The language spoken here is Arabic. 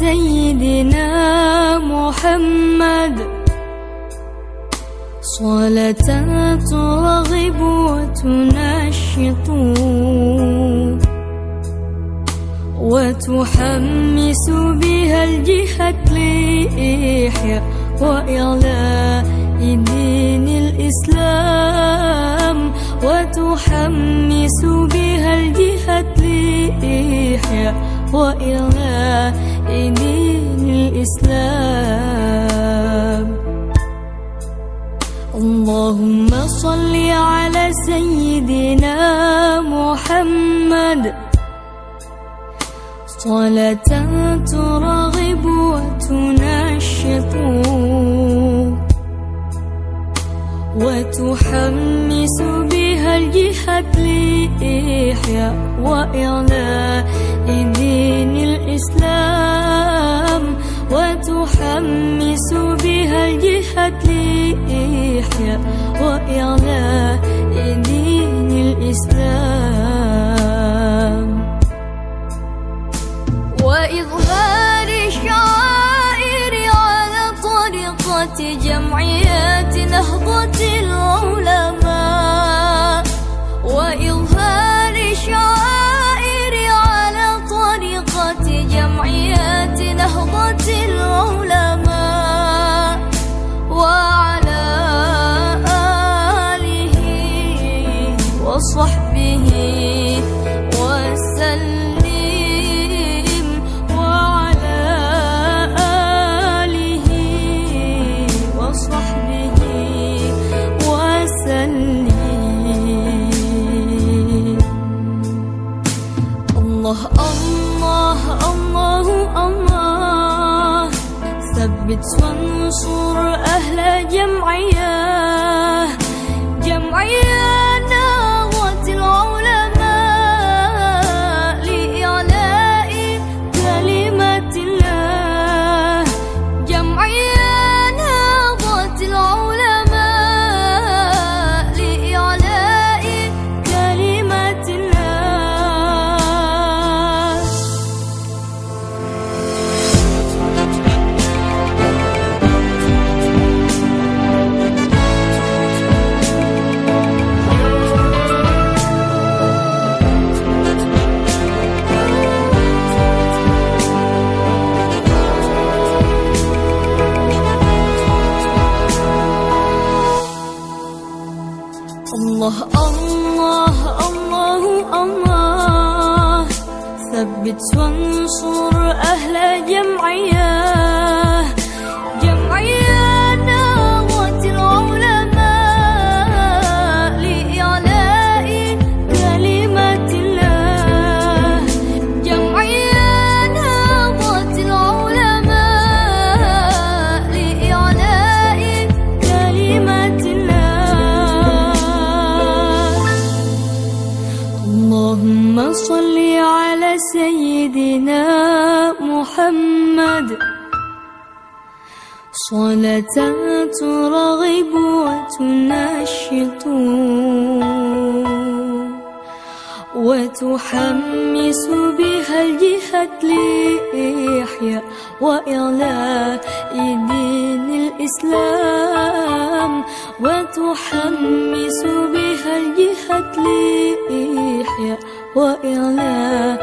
سيدنا محمد. صلاة ترغب وتنشط. وتحمس بها الجهة لإحياء وإعلاء دين الإسلام. وتحمس بها الجهة لإحياء وإعلاء دين الإسلام. اللهم صل على سيدنا محمد. صلاة ترغب وتنشط. وتحمس بها الجهة وإعلاء دين الإسلام وتحمس بها الجهة لإحياء وإعلاء دين الإسلام. 好过之路。وانصر أهل جمعية جمعية ثبت وانصر أهل سيدنا محمد. صلاة ترغب وتنشط. وتحمس بها الجهة لإحياء وإعلاء دين الإسلام. وتحمس بها الجهة لإحياء وإعلاء